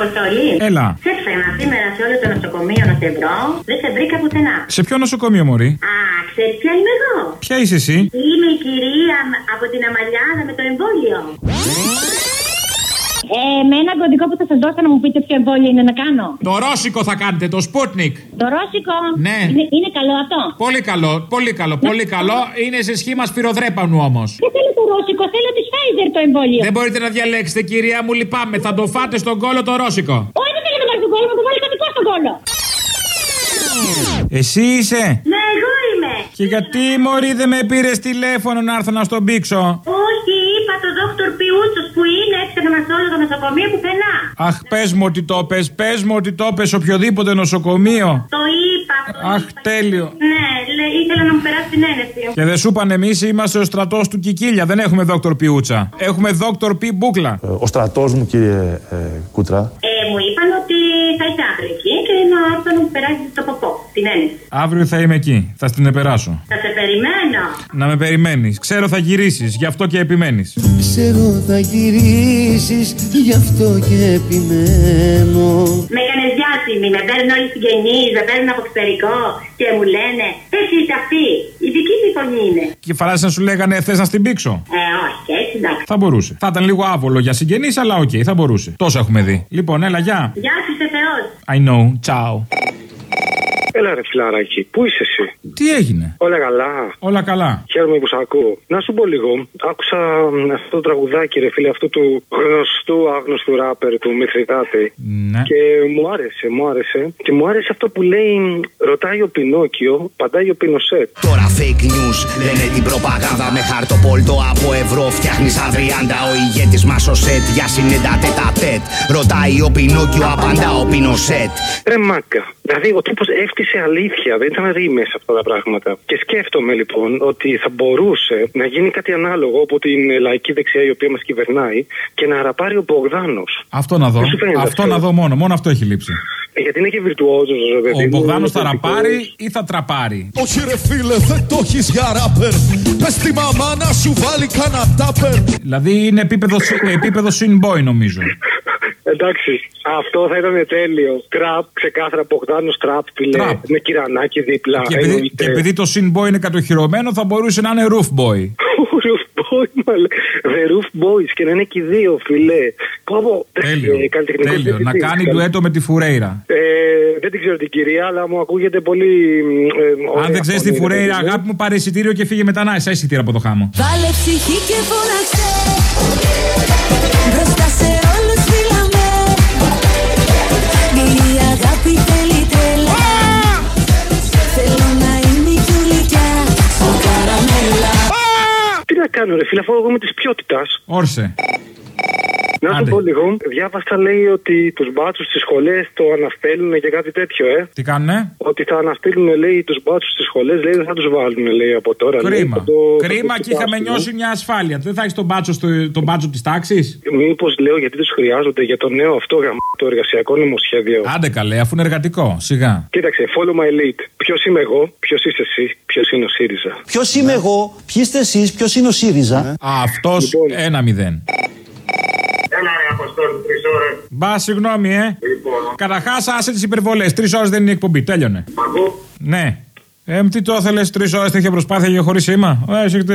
Αποστολή. Έλα. Σε έψαχνα σήμερα σε όλο το νοσοκομείο να σε βρω. Δεν σε βρήκα πουθενά. Σε ποιο νοσοκομείο, Μωρή; Α, ξέρεις ποια είμαι εγώ; Ποια είσαι εσύ; Είμαι η κυρία από την Αμαλιάδα με το εμβόλιο. Ε, με ένα κωδικό που θα σας δώσω να μου πείτε ποιο εμβόλιο είναι να κάνω. Το ρώσικο θα κάνετε, το Sputnik. Το ρώσικο; Ναι. Είναι, είναι καλό αυτό; Πολύ καλό, πολύ καλό, πολύ καλό. Είναι σε σχήμα σφυροδρέπανου όμως. Δεν θέλω το ρώσικο, θέλω της Pfizer το εμβόλιο. Δεν μπορείτε να διαλέξετε, κυρία μου, λυπάμαι. Θα το φάτε στον κόλο το ρώσικο. Όχι, δεν θέλω να βάλει τον κόλλο, μου το βάλει κωδικό στον κόλλο. Εσύ είσαι; Ναι, εγώ είμαι. Και γιατί, Μωρή, δεν με πήρες τηλέφωνο να έρθω να στον πήξω; Όχι, είπα το δόκτωρ Πιούτσος που είναι έψαχνα σε όλο το νοσοκομείο πουθενά. Αχ, πες μου ότι το πες, πες μου ότι το πες οποιοδήποτε νοσοκομείο. Το είπα. το Αχ, είπα. τέλειο. Ναι, λέει, ήθελα να μου περάσει την ένεση. Και δεν σου είπαν εμείς είμαστε ο στρατός του Κικίλια. Δεν έχουμε δόκτωρ Πιούτσα. Έχουμε δόκτωρ Πι Μπούκλα. Ε, Ο στρατός μου, κύριε ε, Κούτρα, Ε, μου είπαν ότι θα είσαι αύριο εκεί και να έρθω να μου περάσει το ποπό, την ένεση. Αύριο θα είμαι εκεί. Θα στην επεράσω. Θα σε περιμένω. Να με περιμένεις. Ξέρω θα γυρίσεις. Γι' αυτό και επιμένεις. Ξέρω θα γυρίσεις Γι' αυτό και επιμένω Με έκανε διάσημη, με παίρνουν όλοι οι συγγενείς, με παίρνουν από εξωτερικό και μου λένε Εσύ είσαι αυτή. Η δική σου φωνή είναι. Και φαράζει να σου λέγανε θες να στην πήξω. Ε, όχι, έτσι εντάξει. Θα μπορούσε. Θα ήταν λίγο άβολο για συγγενείς, αλλά οκ, θα μπορούσε. Τόσο έχουμε δει. Λοιπόν, έλα, γεια. Γεια σου, σε Θεός. I know. Ciao. Έλα ρε φιλαράκι, πού είσαι εσύ; Τι έγινε; Όλα καλά. Όλα καλά. Χαίρομαι που σ' ακούω. Να σου πω λίγο. Άκουσα μ, αυτό το τραγουδάκι, ρε φίλε, αυτού του γνωστού άγνωστου ράπερ του Μηθριδάτη. Ναι. Και μου άρεσε, μου άρεσε. Και μου άρεσε αυτό που λέει, μ, ρωτάει ο Πινόκιο, απαντάει ο Πινοσέτ. Τώρα fake news λένε την προπαγάνδα με χαρτοπόλτο από ευρώ. Φτιάχνεις αβριάντα ο ηγέτης μας ο σετ για συνέντα τέτα τέτ. Ρωτάει ο Πινόκιο, απαντά ο Πινοσέτ. Ρε μάγκα. Δηλαδή ο τύπος έφτιασε αλήθεια, δεν ήταν ρήμε αυτά τα πράγματα. Και σκέφτομαι λοιπόν ότι θα μπορούσε να γίνει κάτι ανάλογο από την λαϊκή δεξιά η οποία μας κυβερνάει και να ραπάρει ο Μπογδάνος. Αυτό να δω. Δεν σου φαίνεται Αυτό αυτό; να δω μόνο. Μόνο αυτό έχει λείψει. Γιατί είναι και βιρτουόζος, ρε παιδί Ο μου, Μπογδάνος είναι θα τεχνικός. ραπάρει ή θα τραπάρει; Όχι ρε φίλε δεν το έχεις για ράπερ Πες τη μαμά να σου βάλει κανένα τάπερ Δηλαδή είναι επίπεδο, επίπεδο sin boy νομίζω. Εντάξει, αυτό θα ήταν τέλειο. Τραπ, ξεκάθαρα Μπογδάνος τραπ, φίλε. Τραπ. Με κυρανάκι δίπλα. Και επειδή, εννοείται. και επειδή το sin boy είναι κατοχυρωμένο θα μπορούσε να είναι roof boy. Roof boy, μαλα. The Roof Boys και να είναι και οι δύο, φιλέ. Πω, πω. Τέλειο. Ε, καλλιτεχνικός Τέλειο. Να διευθυντής. κάνει ντουέτο με τη Φουρέιρα. Ε, δεν την ξέρω την κυρία, αλλά μου ακούγεται πολύ. Ε, ωραία Αν δεν ξέρεις τη φωνή, ρε Φουρέιρα, παιδί μου. αγάπη μου, πάρε εισιτήριο και φύγε μετά να είσαι εισιτήριο από το χάμο. Βάλε ψυχή και φώναξε κάνω, ρε φίλε, αφού εγώ είμαι της ποιότητας. Όρσε. Να σου Άντε. πω λίγο. Διάβασα, λέει, ότι τους μπάτσους στις σχολές το αναστέλνουν και κάτι τέτοιο, ε. Τι κάνουνε; Ότι θα αναστείλουν, λέει, τους μπάτσους στις σχολές, λέει, δεν θα τους βάλουν, λέει, από τώρα. λέει, Κρίμα. θα το- θα Κρίμα το και είχαμε κοιτάξουν, νιώσει μια ασφάλεια. Δεν θα έχεις τον μπάτσο, στο, τον μπάτσο της τάξης; Μήπως λέω γιατί τους χρειάζονται για το νέο αυτό γαμ... το εργασιακό νομοσχέδιο. Άντε καλέ, αφού είναι εργατικό. Σιγά. Κοίταξε, follow my lead. Ποιος είμαι εγώ, ποιος είσαι εσύ, ποιος είναι ο ΣΥΡΙΖΑ. Ποιος είμαι εγώ, ποιοι είστε εσείς, ποιος είναι ο ΣΥΡΙΖΑ Αυτός Λοιπόν. ένα μηδέν. Έλα ρε Αποστόλη, τρεις ώρες. Μπα, συγγνώμη, ε. Λοιπόν, Καταρχάς, άσε τις υπερβολές. Τρεις ώρες δεν είναι η εκπομπή. Τέλειωνε. ακούω. Ναι. Ε, τι το ήθελες, τρεις ώρες τέτοια προσπάθεια για χωρίς σήμα; Ε, έχετε.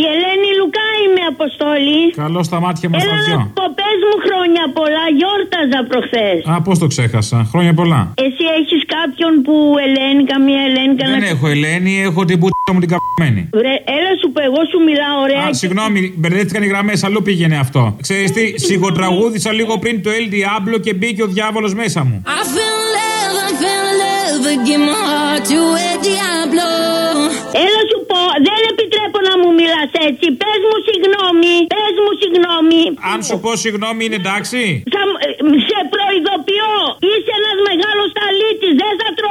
Η Ελένη Λουκά είμαι, Αποστόλη. Καλό στα μάτια μας τα Έλα να δυο. πω, πες μου χρόνια πολλά, γιόρταζα προχθές. Α, πώς το ξέχασα. Χρόνια πολλά. Εσύ έχεις κάποιον που Ελένη, καμία Ελένη, Δεν κανένα... έχω Ελένη, έχω την πούτσα μου την καπμένη. Βρε, έλα σου πω, εγώ σου μιλάω ωραία. Α, και- συγγνώμη, μπερδεύτηκαν οι γραμμές, αλλού πήγαινε αυτό. Ξέρεις τι, σιγοτραγούδησα λίγο πριν το El Diablo και μπήκε ο διάβολος μέσα μου. I feel love, I feel love But give my heart to a Diablo Έλα σου πω, δεν επιτρέπω να μου μιλάς έτσι. Πες μου συγγνώμη, πες μου συγγνώμη. Αν σου πω συγγνώμη, είναι εντάξει. Θα, μ- ε, σε προειδοποιώ, είσαι ένας μεγάλος ταλίτης. Δεν θα τρο...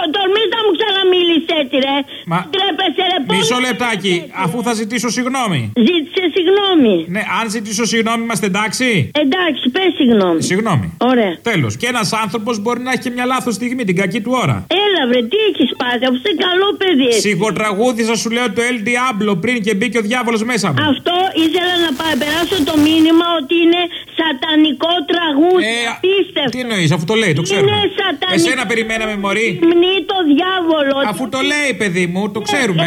τολμείς να μου ξαναμίλεις έτσι, ρε. Μα- Τρέπεσαι, ρε, πώς Μισό μου λεπτάκι, έτσι. αφού θα ζητήσω συγγνώμη. Ζήτησε συγγνώμη. Ναι, αν ζητήσω συγγνώμη, είμαστε εντάξει; Εντάξει, πες συγγνώμη. Συγγνώμη. Ωραία. Τέλος. Και ένας άνθρωπος μπορεί να έχει και μια λάθος στιγμή, την κακή του ώρα. Έλα, βρε, τι έχεις πάθει, αφού είσαι καλό παιδί. έτσι. Σιγοτραγούδησα σου λέω το El Diablo πριν και μπήκε ο διάβολος μέσα μου. Αυτό ήθελα να πα- περάσω το μήνυμα ότι είναι σατανικό τραγούδι. Ε, Αυτή Τι εννοείς, αφού το λέει, το ξέρουμε. Είναι σατανικό. Εσένα περιμέναμε, Μωρή. Μνή το διάβολο. Αφού το λέει, παιδί μου, το ξέρουμε.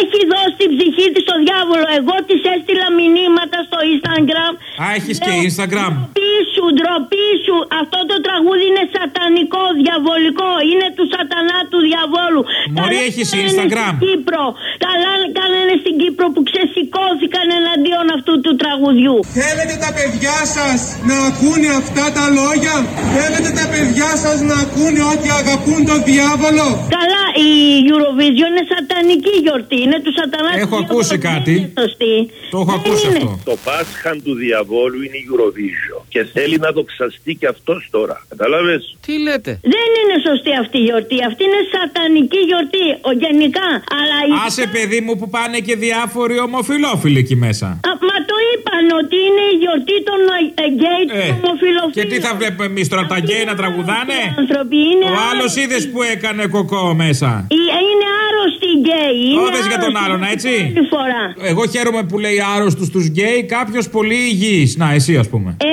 Έχει δώσει την ψυχή της στο διάβολο. Εγώ της έστειλα μηνύματα στο Instagram. Α, έχεις και Instagram. Ντροπή σου, ντροπή σου. Αυτό το τραγούδι είναι σατανικό, διαβολικό. Είναι του σατανά του διαβόλου. Μωρή, Καλά έχεις κάνανε Instagram. Στην Κύπρο. Καλά κάνανε στην Κύπρο που ξεσηκώθηκαν εναντίον αυτού του τραγουδιού. Θέλετε τα παιδιά σας να ακούνε αυτά τα λόγια; Θέλετε τα παιδιά σας να ακούνε ότι αγαπούν τον διάβολο; Καλά, η Eurovision είναι σατανική γιορτή. Είναι του σατανά του Έχω διαβόλου. ακούσει Δεν κάτι. είναι σωστή. Το έχω Δεν ακούσει είναι. αυτό. Το Πάσχαν του διαβόλου είναι η Eurovision. Και θέλει να το ξαστεί και αυτός τώρα. Κατάλαβες; Τι λέτε; Δεν είναι σωστή αυτή η γιορτή. Αυτή είναι σατανική γιορτή. Ο, γενικά. Αλλά η... Άσε, παιδί μου, που πάνε και διάφοροι ομοφυλόφιλοι εκεί μέσα. Α, μα το είπαν ότι είναι η γιορτή των ε, γκέι των Ε, ομοφυλοφίλων. Και τι θα βλέπουμε εμείς τώρα, τα γκέι να τραγουδάνε; Άνθρωποι είναι Ο άλλος άρρωστοι. είδες που έκανε κοκό μέσα; Οι- Είναι άρρωστοι οι γκέι. Είναι Όδες για τον άρρωστοι. άλλον, έτσι; Άλλη φορά. Εγώ χαίρομαι που λέει άρρωστους τους γκέι, κάποιος πολύ υγιής. Να, εσύ ας πούμε. Ε, α, το τραγούδι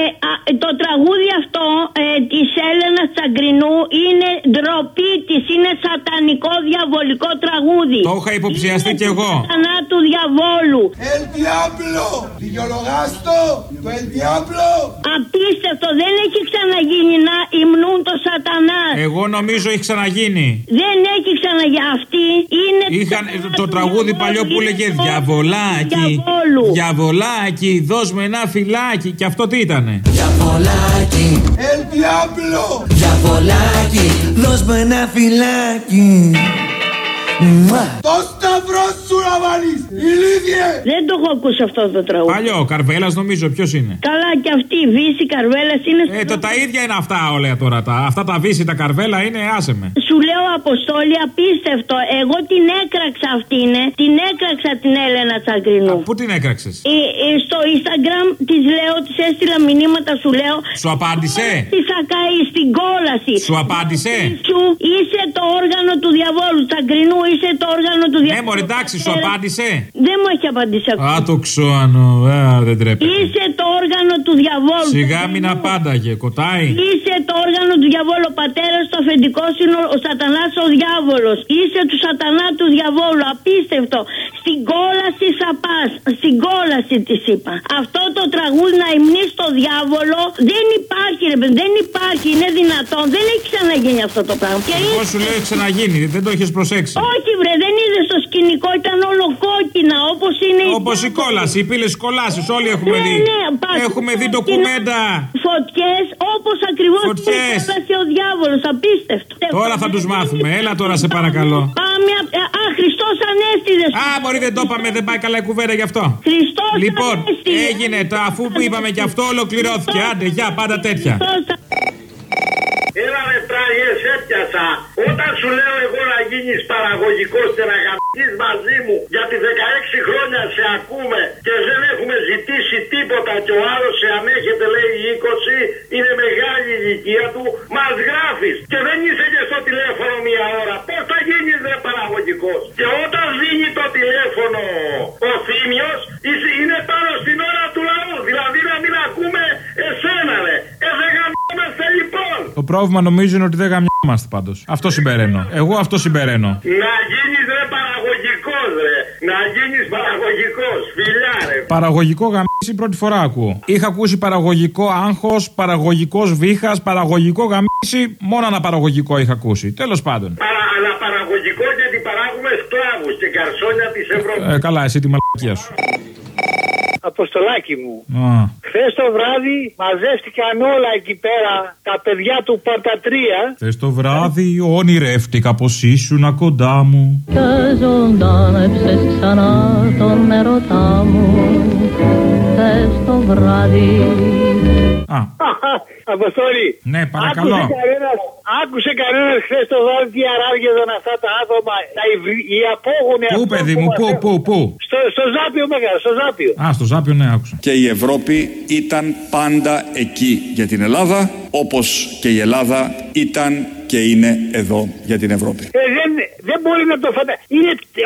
αυτό ε, της Έλενας Τσαγκρινού είναι ντροπή της. Είναι σατανικό διαβολικό τραγούδι. Το είχα υποψιαστεί κι εγώ. Σατανά του διαβόλου. El Diablo. Δικαιολογάστο. Το El Diablo. Απίστευτο, δεν έχει ξαναγίνει να υμνούν το σατανάς. Εγώ νομίζω έχει ξαναγίνει. Δεν έχει ξαναγίνει. Αυτή είναι. Είχαν του το σατανά τραγούδι του παλιό που διαβόλου. λέγε Είναι Διαβολάκι. διαβόλου. Διαβολάκι, δώσ' με ένα φυλάκι. Και αυτό τι ήτανε; Διαβολάκι, El Diablo. διαβολάκι, δώσ' μου ένα φυλάκι. Μουα. Το σταυρό σου να βάλεις. Ηλίθιε. Δεν το έχω ακούσει αυτό το τραγούδι. Παλιό, Καρβέλας νομίζω, ποιος είναι; Καλά και αυτή η Βύση Καρβέλας είναι. Ε, το, τα ίδια είναι αυτά όλα τώρα. Τα, αυτά τα βύση, τα καρβέλα είναι, άσε με. Σου λέω Αποστόλη απίστευτο. Εγώ την έκραξα αυτή είναι. Την έκραξα την Έλενα Τσαγκρινού. Πού την έκραξες; Ε, ε, στο Instagram της λέω, της έστειλα μηνύματα, σου λέω. Σου απάντησε; Τη θα καεί στην κόλαση. Σου απάντησε; Σου είσαι το όργανο του διαβόλου. Τσαγκρινού είσαι το όργανο του Ναι, διαβόλου. μωρέ, εντάξει, σου απάντησε. Δεν μου έχει απαντήσει ακόμα. Α, το ξώανο. Α, δεν τρέπεται. Είσαι το όργανο του διαβόλου. Σιγά μην απάνταγε, κοτάει. Είσαι το όργανο του διαβόλου. Ο πατέρας το αφεντικό είναι ο σατανάς ο διάβολος. Είσαι του σατανά του διαβόλου. Απίστευτο. Στην κόλαση θα πας. Στην κόλαση της είπα. Αυτό το τραγούδι να υμνείς στο διάβολο δεν υπάρχει, ρε παιδί. Δεν υπάρχει. Είναι δυνατόν. Δεν έχει ξαναγίνει αυτό το πράγμα. Και Εγώ σου λέω έχει ξαναγίνει, δεν το έχεις προσέξει. όχι, βρε, δεν είδε το σκηνικό, ήταν όλο κόκκινα όπως είναι η Όπως η κόλαση, οι πύλες κολάσει, όλοι έχουμε Ναι, δει. ναι, πας- Έχουμε δει ντοκουμέντα. Φωτιές όπως ακριβώς Φωτιές. ο διάβολος. Απίστευτο. Τώρα θα τους μάθουμε. Έλα τώρα, σε παρακαλώ. Πάμε. απ- Α, Χριστός Ανέστηδες. Α, μπορεί δεν το είπαμε, δεν πάει καλά η κουβέντα γι' αυτό. Χριστός Λοιπόν, έγινε το αφού που είπαμε κι αυτό, ολοκληρώθηκε. Άντε, γεια, πάντα τέτοια. Έλα με τράγες έπιασα. Όταν σου λέω εγώ να γίνεις παραγωγικός και να γαμπτείς μαζί μου γιατί 16 χρόνια σε ακούμε και δεν έχουμε ζητήσει τίποτα και ο άλλος σε ανέχεται λέει 20 είναι μεγάλη η ηλικία του μας γράφεις και δεν είσαι και στο τηλέφωνο μία ώρα. Πώς θα γίνεις ρε παραγωγικός; Και όταν δίνει το τηλέφωνο ο Θήμιος είσαι- είναι πάνω στην ώρα του λαού. Δηλαδή να μην ακούμε εσένα ρε. Ε, δεν γαμπόμαστε λοιπόν. Το πρόβλημα νομίζω είναι ότι δεν γαμιόμαστε πάντως. Αυτό συμπεραίνω. Εγώ αυτό συμπεραίνω. Να γίνεις ρε παραγωγικός ρε. Να γίνεις παραγωγικός. Φιλιά ρε. Παραγωγικό γαμίσι πρώτη φορά ακούω. Είχα ακούσει παραγωγικό άγχος, παραγωγικός βήχας, παραγωγικό γαμίσι. Μόνο ένα παραγωγικό είχα ακούσει. Τέλος πάντων. Παρα, αλλά παραγωγικό γιατί παράγουμε σκλάβους και καρσόνια της Ευρώπης. Ε, καλά, εσύ τη μαλακία σου. Αποστολάκι μου. Α. Χθες το βράδυ μαζεύτηκαν όλα εκεί πέρα τα παιδιά του Παρτατρία. Χθες το βράδυ όνειρεύτηκα πως ήσουν κοντά μου. Και ζωντάνεψες ξανά τον ερωτά μου Χθες το βράδυ Α, Αποστολή. ναι, παρακαλώ. Άκουσε κανένας, άκουσε κανένας χθες το βράδυ τι αράγγεδαν αυτά τα άτομα, τα υβρι- οι απόγονοι Πού, αυτών παιδί που μου, μας πού, έχουν- πού, πού; Στο, στο Ζάπιο Μέγα, στο Ζάπιο. Α, στο Ζάπιο, ναι, άκουσα. Και η Ευρώπη ήταν πάντα εκεί για την Ελλάδα, όπως και η Ελλάδα ήταν και είναι εδώ για την Ευρώπη. Ε, δεν, δεν μπορεί να το φανταστεί.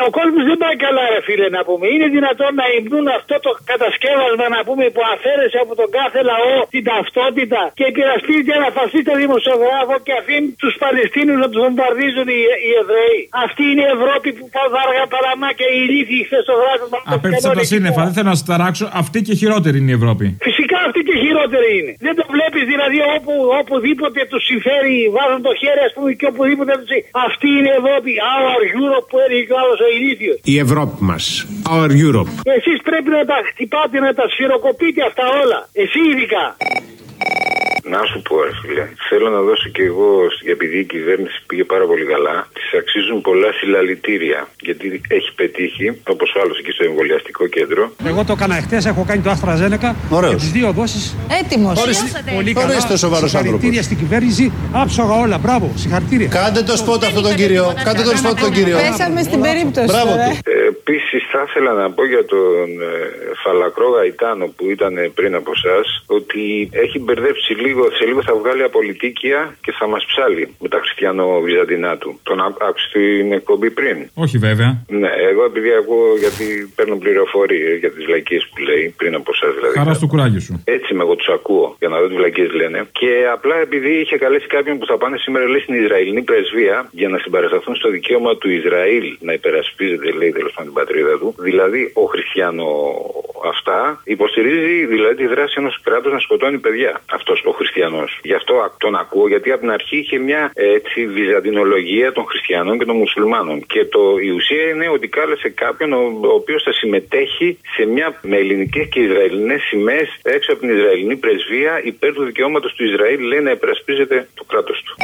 Ο κόσμος δεν πάει καλά, ρε φίλε, να πούμε. Είναι δυνατόν να υμνούν αυτό το κατασκεύασμα, να πούμε, που αφαίρεσε από τον κάθε λαό την ταυτότητα και υπερασπίζεται ένα φασίστα δημοσιογράφο και αφήνει τους Παλαιστίνους να τους βομβαρδίζουν οι, οι Εβραίοι. Αυτή είναι η Ευρώπη που πάω αργά παραμά και οι ηλίθιοι χθες το βράδυ. Απέφτυσα τα σύννεφα, δεν θέλω να σας ταράξω. Αυτή και χειρότερη είναι η Ευρώπη. Φυσικά αυτή και χειρότερη είναι. Δεν το βλέπεις δηλαδή όπου, οπουδήποτε τους συμφέρει, βάζουν το χέρι ας πούμε και οπουδήποτε τους Αυτή είναι η Ευρώπη. Our Europe που έλεγε ο άλλος ο ηλίθιος. Η Ευρώπη μας. Our Europe. Εσείς πρέπει να τα χτυπάτε, να τα σφυροκοπείτε αυτά όλα. Εσύ ειδικά. Να σου πω, ρε φίλε, θέλω να δώσω και εγώ, επειδή η κυβέρνηση πήγε πάρα πολύ καλά, της αξίζουν πολλά συλλαλητήρια. Γιατί έχει πετύχει, όπως ο άλλος εκεί στο εμβολιαστικό κέντρο. Εγώ το έκανα εχθές, έχω κάνει το Άστρα Ζένεκα. Ωραίος. Και τις δύο δόσεις. Έτοιμος. Πολύ καλά. Ορίστε σοβαρός άνθρωπος. Συγχαρητήρια στην κυβέρνηση. Άψογα όλα. Μπράβο. Συγχαρητήρια. Κάντε το σπότ αυτό τον κύριο. Κάντε το σπότ τον κύριο. Πέσαμε στην περίπτωση. Μπράβο τώρα. του. Επίσης, θα ήθελα να πω για τον ε, Φαλακρό Γαϊτάνο που ήταν πριν από εσά ότι έχει μπερδέψει λίγο, σε λίγο θα βγάλει απολυτίκια και θα μας ψάλει με τα χριστιανο-βυζαντινά του. Τον ά- άκουσες την εκπομπή πριν; Όχι βέβαια. Ναι, εγώ επειδή ακούω γιατί παίρνω πληροφορίες για τις λαϊκίε που λέει πριν από εσά δηλαδή. Χαράς στο κουράγιο σου. Έτσι με εγώ τους ακούω για να δω τι βλακίες λένε. Και απλά επειδή είχε καλέσει κάποιον που θα πάνε σήμερα λέει στην Ισραηλινή πρεσβεία για να συμπαρασταθούν στο δικαίωμα του Ισραήλ να υπερασπίζεται, λέει τέλος πάντων την πατρίδα του. Δηλαδή ο χριστιανο αυτά υποστηρίζει δηλαδή τη δράση ενός κράτους να σκοτώνει παιδιά. Αυτός ο χριστιανός. Γι' αυτό α- τον ακούω γιατί από την αρχή είχε μια έτσι βυζαντινολογία των χριστιανών και των μουσουλμάνων. Και το, η ουσία είναι ότι κάλεσε κάποιον ο, ο οποίος θα συμμετέχει σε μια με ελληνικές και Ισραηλινές σημαίες έξω από την Ισραηλινή πρεσβεία υπέρ του δικαιώματος του Ισραήλ λέει να υπερασπίζεται το κράτος του.